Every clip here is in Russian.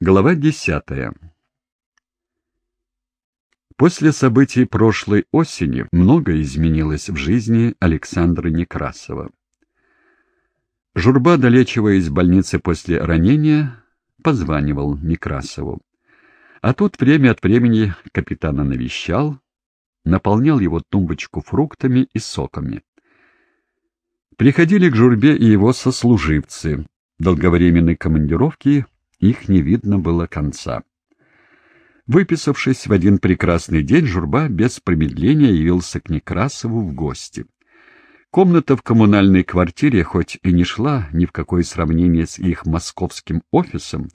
Глава десятая После событий прошлой осени многое изменилось в жизни Александра Некрасова. Журба, долечиваясь в больнице после ранения, позванивал Некрасову. А тот время от времени капитана навещал, наполнял его тумбочку фруктами и соками. Приходили к Журбе и его сослуживцы. Долговременной командировки их не видно было конца. Выписавшись в один прекрасный день, Журба без промедления явился к Некрасову в гости. Комната в коммунальной квартире, хоть и не шла ни в какое сравнение с их московским офисом,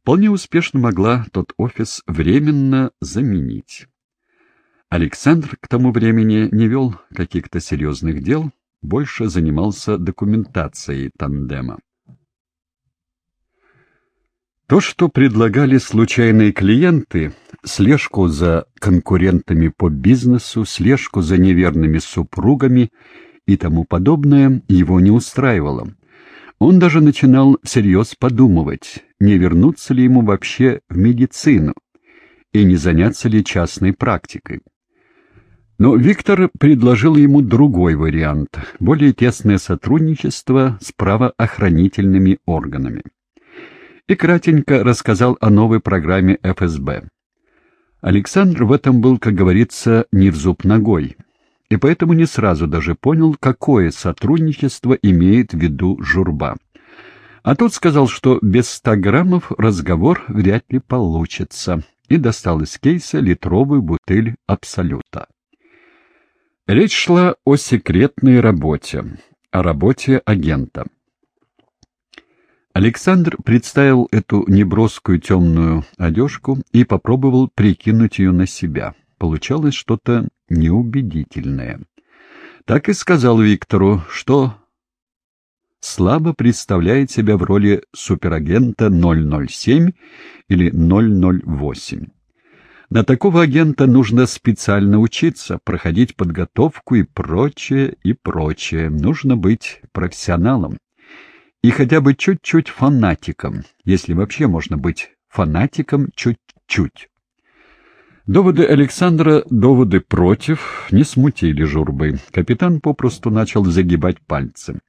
вполне успешно могла тот офис временно заменить. Александр к тому времени не вел каких-то серьезных дел, больше занимался документацией тандема. То, что предлагали случайные клиенты, слежку за конкурентами по бизнесу, слежку за неверными супругами и тому подобное, его не устраивало. Он даже начинал всерьез подумывать, не вернуться ли ему вообще в медицину и не заняться ли частной практикой. Но Виктор предложил ему другой вариант – более тесное сотрудничество с правоохранительными органами и кратенько рассказал о новой программе ФСБ. Александр в этом был, как говорится, не в зуб ногой, и поэтому не сразу даже понял, какое сотрудничество имеет в виду журба. А тот сказал, что без ста граммов разговор вряд ли получится, и достал из кейса литровую бутыль «Абсолюта». Речь шла о секретной работе, о работе агента. Александр представил эту неброскую темную одежку и попробовал прикинуть ее на себя. Получалось что-то неубедительное. Так и сказал Виктору, что слабо представляет себя в роли суперагента 007 или 008. На такого агента нужно специально учиться, проходить подготовку и прочее, и прочее. Нужно быть профессионалом и хотя бы чуть-чуть фанатиком, если вообще можно быть фанатиком чуть-чуть. Доводы Александра, доводы против, не смутили журбы. Капитан попросту начал загибать пальцы.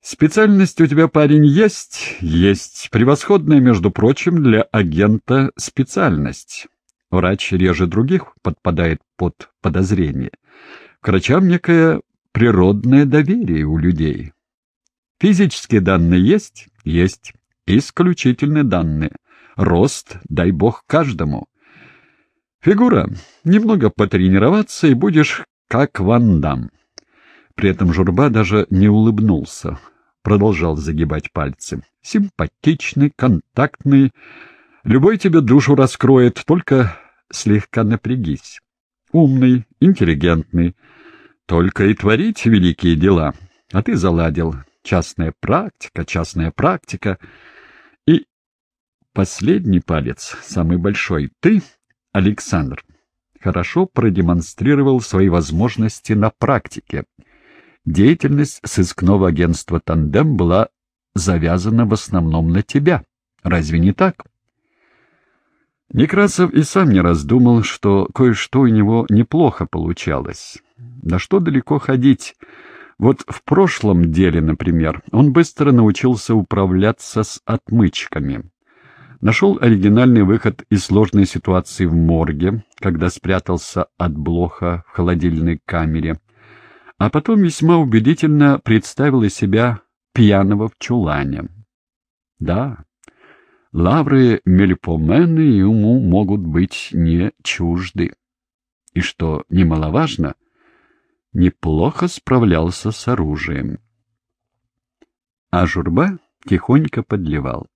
«Специальность у тебя, парень, есть?» «Есть. Превосходная, между прочим, для агента специальность. Врач реже других подпадает под подозрение. К врачам некое природное доверие у людей. Физические данные есть? Есть. Исключительные данные. Рост, дай бог, каждому. Фигура. Немного потренироваться, и будешь как Ван Дам. При этом Журба даже не улыбнулся. Продолжал загибать пальцы. Симпатичный, контактный. Любой тебе душу раскроет, только слегка напрягись. Умный, интеллигентный. Только и творить великие дела. А ты заладил частная практика, частная практика. И последний палец, самый большой, ты, Александр, хорошо продемонстрировал свои возможности на практике. Деятельность сыскного агентства «Тандем» была завязана в основном на тебя. Разве не так? Некрасов и сам не раздумал, что кое-что у него неплохо получалось. Да что далеко ходить... Вот в прошлом деле, например, он быстро научился управляться с отмычками. Нашел оригинальный выход из сложной ситуации в морге, когда спрятался от блоха в холодильной камере, а потом весьма убедительно представил из себя пьяного в чулане. Да, лавры Мельпомены ему могут быть не чужды. И что немаловажно — неплохо справлялся с оружием. А журба тихонько подливал.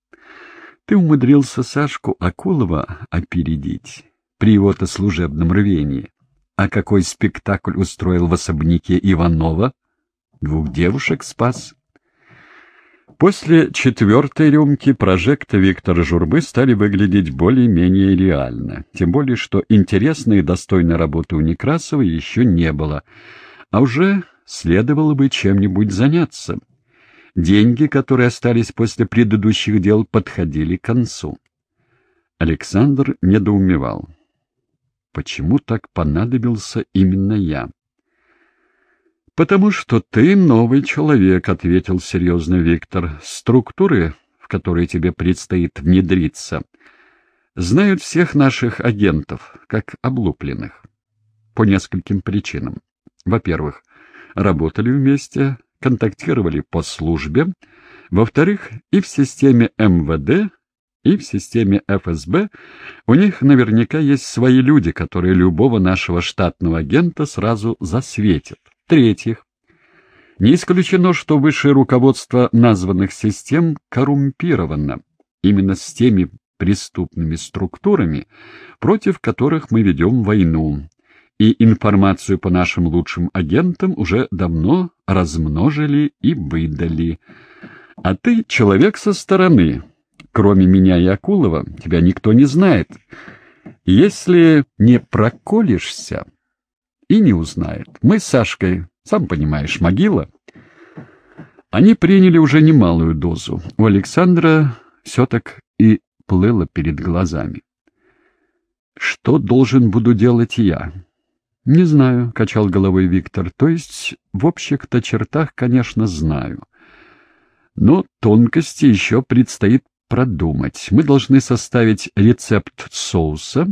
Ты умудрился Сашку Акулова опередить при его-то служебном рвении. А какой спектакль устроил в особняке Иванова? Двух девушек спас. После четвертой рюмки прожекта Виктора Журбы стали выглядеть более-менее реально. Тем более, что интересной и достойной работы у Некрасова еще не было — а уже следовало бы чем-нибудь заняться. Деньги, которые остались после предыдущих дел, подходили к концу. Александр недоумевал. Почему так понадобился именно я? «Потому что ты новый человек», — ответил серьезно Виктор. «Структуры, в которые тебе предстоит внедриться, знают всех наших агентов, как облупленных. По нескольким причинам. Во-первых, работали вместе, контактировали по службе. Во-вторых, и в системе МВД, и в системе ФСБ у них наверняка есть свои люди, которые любого нашего штатного агента сразу засветят. В-третьих, не исключено, что высшее руководство названных систем коррумпировано именно с теми преступными структурами, против которых мы ведем войну, и информацию по нашим лучшим агентам уже давно размножили и выдали. А ты человек со стороны. Кроме меня и Акулова, тебя никто не знает. Если не проколешься, и не узнает. Мы с Сашкой, сам понимаешь, могила. Они приняли уже немалую дозу. У Александра все так и плыло перед глазами. Что должен буду делать я? «Не знаю», — качал головой Виктор. «То есть в общих-то чертах, конечно, знаю. Но тонкости еще предстоит продумать. Мы должны составить рецепт соуса,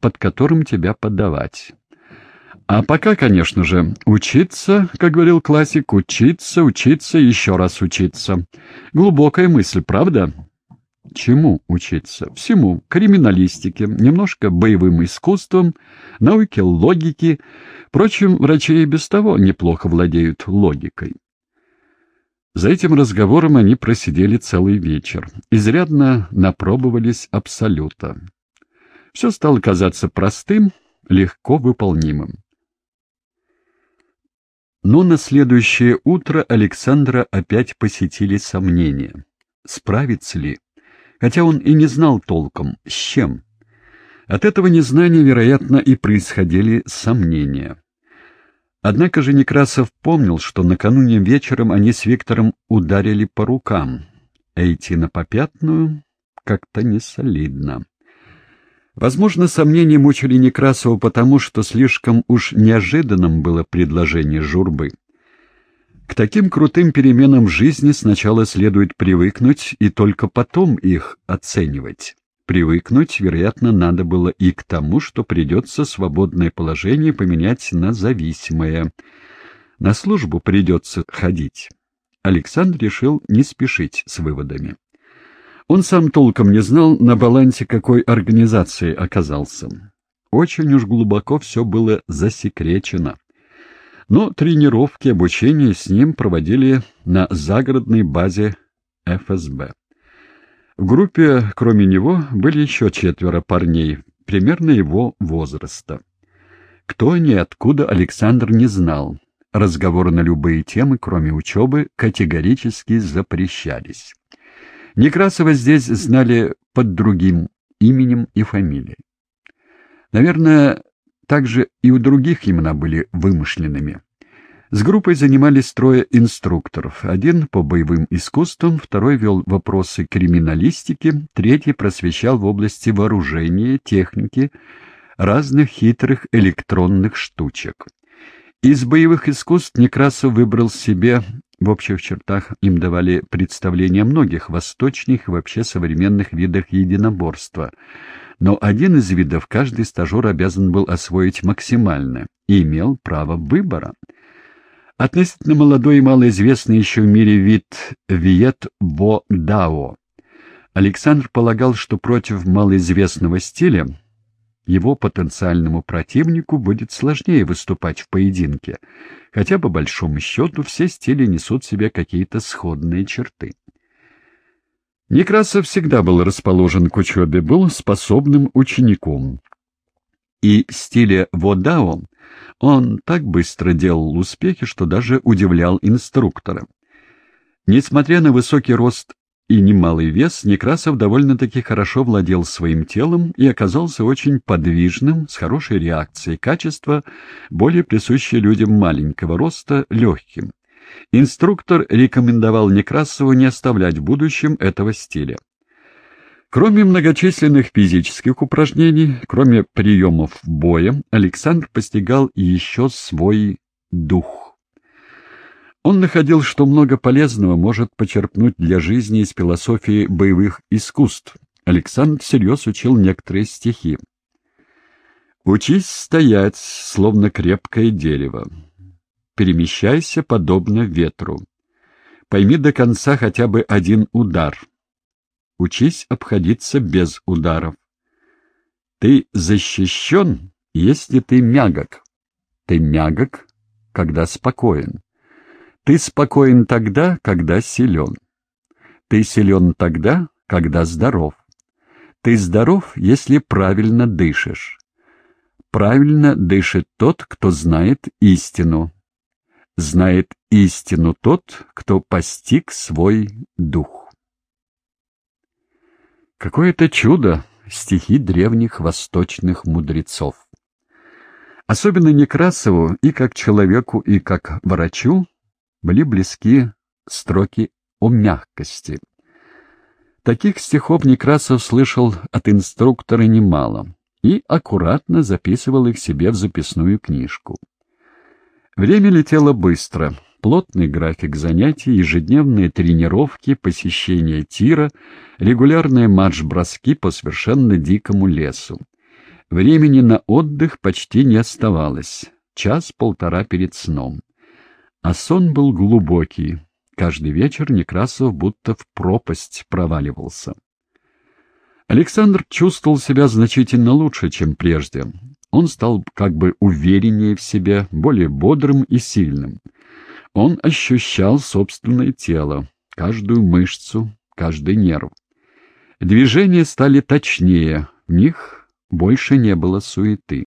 под которым тебя подавать. А пока, конечно же, учиться, как говорил классик, учиться, учиться, еще раз учиться. Глубокая мысль, правда?» Чему учиться? Всему. Криминалистике, немножко боевым искусством, науке логики. Впрочем, врачи и без того неплохо владеют логикой. За этим разговором они просидели целый вечер. Изрядно напробовались абсолюта. Все стало казаться простым, легко выполнимым. Но на следующее утро Александра опять посетили сомнения. Справится ли? хотя он и не знал толком, с чем. От этого незнания, вероятно, и происходили сомнения. Однако же Некрасов помнил, что накануне вечером они с Виктором ударили по рукам, а идти на попятную как-то не солидно. Возможно, сомнения мучили Некрасова потому, что слишком уж неожиданным было предложение журбы. К таким крутым переменам в жизни сначала следует привыкнуть и только потом их оценивать. Привыкнуть, вероятно, надо было и к тому, что придется свободное положение поменять на зависимое. На службу придется ходить. Александр решил не спешить с выводами. Он сам толком не знал, на балансе какой организации оказался. Очень уж глубоко все было засекречено. Но тренировки, обучение с ним проводили на загородной базе ФСБ. В группе, кроме него, были еще четверо парней, примерно его возраста. Кто они откуда, Александр не знал. Разговоры на любые темы, кроме учебы, категорически запрещались. Некрасова здесь знали под другим именем и фамилией. Наверное, также и у других имена были вымышленными. С группой занимались трое инструкторов. Один по боевым искусствам, второй вел вопросы криминалистики, третий просвещал в области вооружения, техники, разных хитрых электронных штучек. Из боевых искусств Некрасов выбрал себе, в общих чертах им давали представление многих восточных и вообще современных видах единоборства — но один из видов каждый стажер обязан был освоить максимально и имел право выбора. Относительно молодой и малоизвестный еще в мире вид Виет Бо Дао. Александр полагал, что против малоизвестного стиля его потенциальному противнику будет сложнее выступать в поединке, хотя по большому счету все стили несут в себе какие-то сходные черты. Некрасов всегда был расположен к учебе, был способным учеником. И в стиле Водао он так быстро делал успехи, что даже удивлял инструктора. Несмотря на высокий рост и немалый вес, Некрасов довольно-таки хорошо владел своим телом и оказался очень подвижным, с хорошей реакцией, качество, более присущее людям маленького роста, легким. Инструктор рекомендовал Некрасову не оставлять в будущем этого стиля. Кроме многочисленных физических упражнений, кроме приемов боя, Александр постигал еще свой дух. Он находил, что много полезного может почерпнуть для жизни из философии боевых искусств. Александр всерьез учил некоторые стихи. «Учись стоять, словно крепкое дерево. Перемещайся, подобно ветру. Пойми до конца хотя бы один удар. Учись обходиться без ударов. Ты защищен, если ты мягок. Ты мягок, когда спокоен. Ты спокоен тогда, когда силен. Ты силен тогда, когда здоров. Ты здоров, если правильно дышишь. Правильно дышит тот, кто знает истину. Знает истину тот, кто постиг свой дух. Какое-то чудо стихи древних восточных мудрецов. Особенно Некрасову и как человеку, и как врачу были близки строки о мягкости. Таких стихов Некрасов слышал от инструктора немало и аккуратно записывал их себе в записную книжку. Время летело быстро. Плотный график занятий, ежедневные тренировки, посещение тира, регулярные марш-броски по совершенно дикому лесу. Времени на отдых почти не оставалось. Час-полтора перед сном. А сон был глубокий. Каждый вечер Некрасов будто в пропасть проваливался. Александр чувствовал себя значительно лучше, чем прежде. Он стал как бы увереннее в себе, более бодрым и сильным. Он ощущал собственное тело, каждую мышцу, каждый нерв. Движения стали точнее, в них больше не было суеты.